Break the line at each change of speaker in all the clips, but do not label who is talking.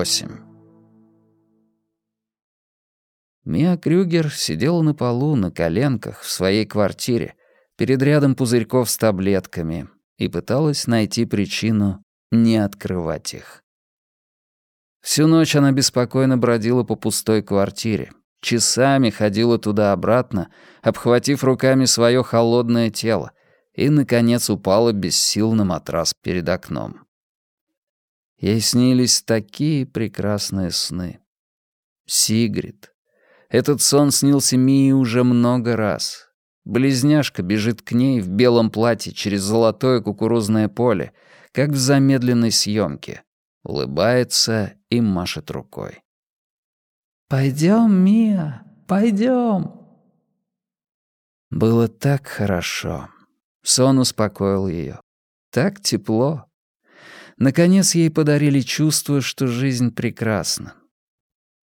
8. Мия Крюгер сидела на полу на коленках в своей квартире перед рядом пузырьков с таблетками и пыталась найти причину не открывать их. Всю ночь она беспокойно бродила по пустой квартире, часами ходила туда-обратно, обхватив руками свое холодное тело, и, наконец, упала без сил на матрас перед окном. Ей снились такие прекрасные сны. Сигрид. Этот сон снился Мии уже много раз. Близняшка бежит к ней в белом платье через золотое кукурузное поле, как в замедленной съемке. Улыбается и машет рукой. «Пойдем, Мия, пойдем!» Было так хорошо. Сон успокоил ее. Так тепло. Наконец ей подарили чувство, что жизнь прекрасна.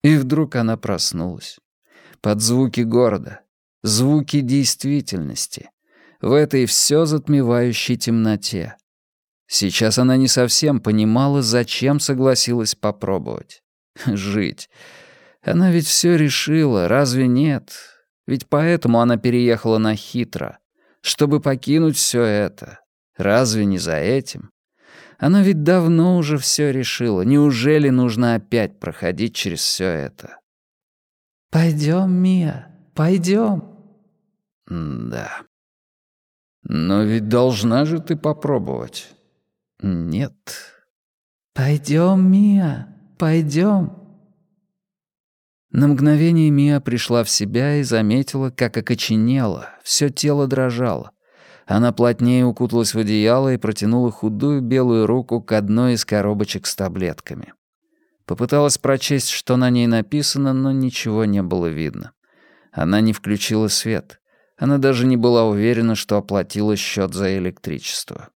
И вдруг она проснулась. Под звуки города, звуки действительности, в этой все затмевающей темноте. Сейчас она не совсем понимала, зачем согласилась попробовать. Жить. Она ведь все решила, разве нет? Ведь поэтому она переехала на Хитро чтобы покинуть все это. Разве не за этим? Она ведь давно уже все решила. Неужели нужно опять проходить через все это? Пойдем, Мия, пойдем. Да. Но ведь должна же ты попробовать. Нет. Пойдем, Мия, пойдем. На мгновение Мия пришла в себя и заметила, как окоченела, все тело дрожало. Она плотнее укуталась в одеяло и протянула худую белую руку к одной из коробочек с таблетками. Попыталась прочесть, что на ней написано, но ничего не было видно. Она не включила свет. Она даже не была уверена, что оплатила счет за электричество.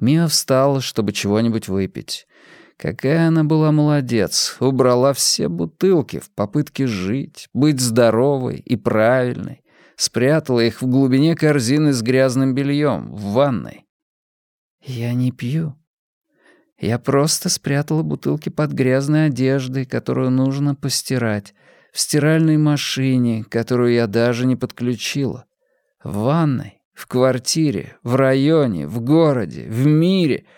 Мия встала, чтобы чего-нибудь выпить. Какая она была молодец, убрала все бутылки в попытке жить, быть здоровой и правильной, спрятала их в глубине корзины с грязным бельем в ванной. «Я не пью. Я просто спрятала бутылки под грязной одеждой, которую нужно постирать, в стиральной машине, которую я даже не подключила, в ванной, в квартире, в районе, в городе, в мире —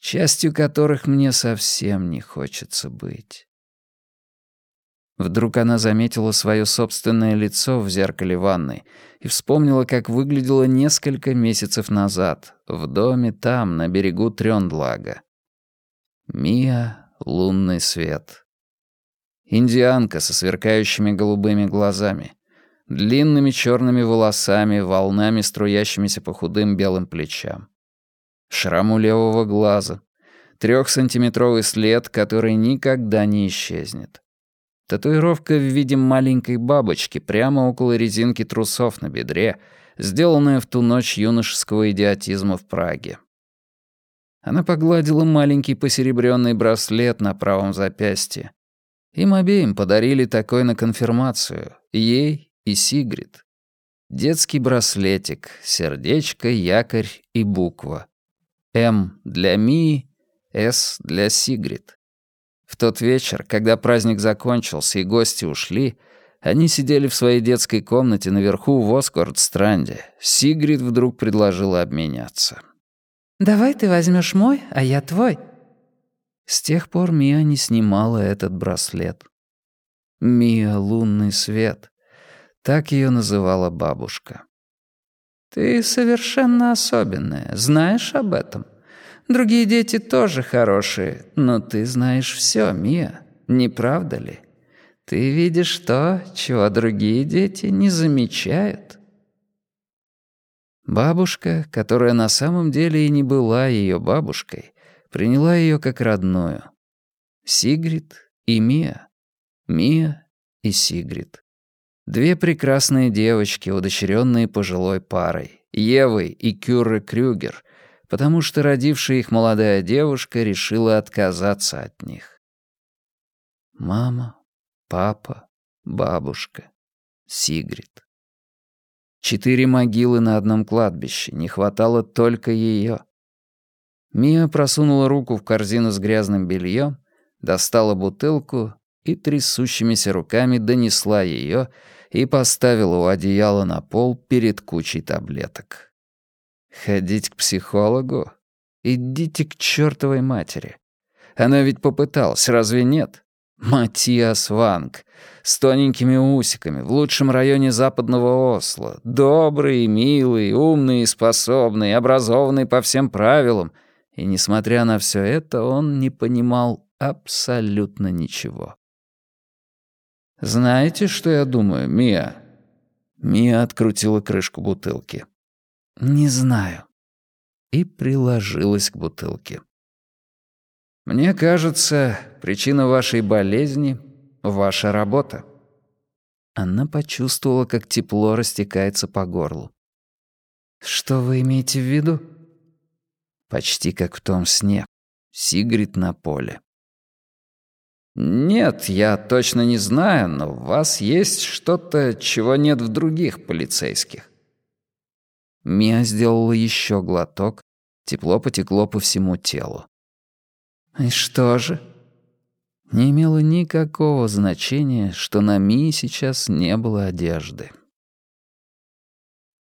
частью которых мне совсем не хочется быть. Вдруг она заметила свое собственное лицо в зеркале ванной и вспомнила, как выглядело несколько месяцев назад, в доме там, на берегу Трёндлага. Мия — лунный свет. Индианка со сверкающими голубыми глазами, длинными черными волосами, волнами, струящимися по худым белым плечам шрам у левого глаза, трехсантиметровый след, который никогда не исчезнет. Татуировка в виде маленькой бабочки прямо около резинки трусов на бедре, сделанная в ту ночь юношеского идиотизма в Праге. Она погладила маленький посеребрённый браслет на правом запястье. Им обеим подарили такой на конфирмацию, ей и Сигрид. Детский браслетик, сердечко, якорь и буква. М для Мии, С для Сигрид. В тот вечер, когда праздник закончился и гости ушли, они сидели в своей детской комнате наверху в Оскорд-странде. Сигрид вдруг предложила обменяться.
«Давай ты возьмешь мой, а я твой».
С тех пор Мия не снимала этот браслет. Мия — лунный свет. Так ее называла бабушка.
Ты совершенно особенная, знаешь об этом? Другие дети тоже хорошие, но ты знаешь все, Мия, не правда ли? Ты видишь то, чего другие дети не замечают.
Бабушка, которая на самом деле и не была ее бабушкой, приняла ее как родную. Сигрид и Мия. Мия и Сигрид. Две прекрасные девочки, удочеренные пожилой парой, Евой и Кюрре Крюгер, потому что родившая их молодая девушка решила отказаться от них. Мама, папа, бабушка, Сигрид. Четыре могилы на одном кладбище, не хватало только ее. Мия просунула руку в корзину с грязным бельем, достала бутылку и трясущимися руками донесла ее и поставила у одеяла на пол перед кучей таблеток. Ходить к психологу? Идите к чертовой матери. Она ведь попыталась, разве нет? Матиас Ванг, с тоненькими усиками, в лучшем районе западного Осло, добрый, милый, умный, способный, образованный по всем правилам. И, несмотря на все это, он не понимал абсолютно ничего. «Знаете, что я думаю, Мия?» Мия открутила крышку бутылки. «Не знаю». И приложилась к бутылке. «Мне кажется, причина вашей болезни — ваша работа». Она почувствовала, как тепло растекается по горлу. «Что вы имеете в виду?» Почти как в том сне. Сигрид на поле. «Нет, я точно не знаю, но в вас есть что-то, чего нет в других полицейских». Мия сделала еще глоток, тепло потекло по всему телу. «И что же?» Не имело никакого значения, что на Мии сейчас не было одежды.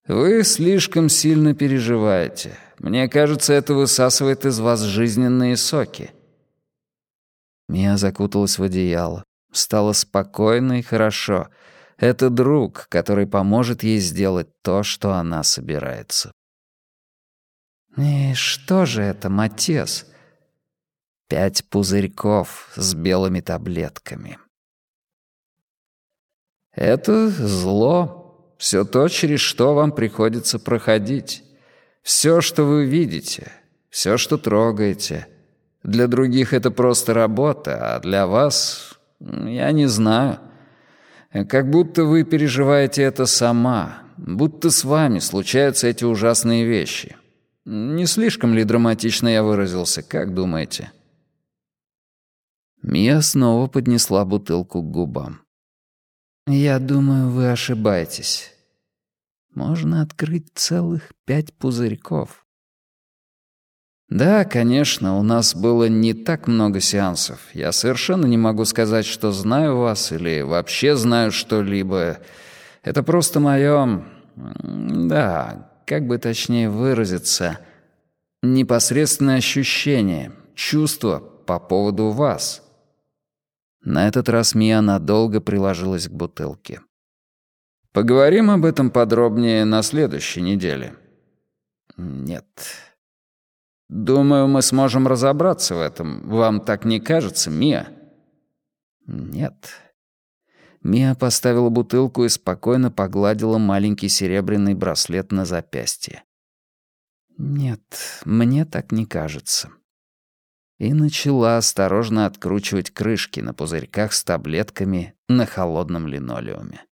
«Вы слишком сильно переживаете. Мне кажется, это высасывает из вас жизненные соки. Мия закуталась в одеяло. Стало спокойно и хорошо. Это друг, который поможет ей сделать то, что она собирается. «И что же это, Матес?» Пять пузырьков с белыми таблетками. «Это зло. Все то, через что вам приходится проходить. Все, что вы видите, все, что трогаете — для других это просто работа, а для вас... я не знаю. Как будто вы переживаете это сама, будто с вами случаются эти ужасные вещи. Не слишком ли драматично я выразился, как думаете?» Мия снова поднесла бутылку к губам. «Я думаю, вы ошибаетесь. Можно открыть целых пять пузырьков. Да, конечно, у нас было не так много сеансов. Я совершенно не могу сказать, что знаю вас или вообще знаю что-либо. Это просто мое... Да, как бы точнее выразиться... Непосредственное ощущение, чувство по поводу вас. На этот раз Мия надолго приложилась к бутылке. Поговорим об этом подробнее на следующей неделе. Нет. «Думаю, мы сможем разобраться в этом. Вам так не кажется, Мия?» «Нет». Мия поставила бутылку и спокойно погладила маленький серебряный браслет на запястье. «Нет, мне так не кажется». И начала осторожно откручивать крышки на пузырьках с таблетками на холодном линолеуме.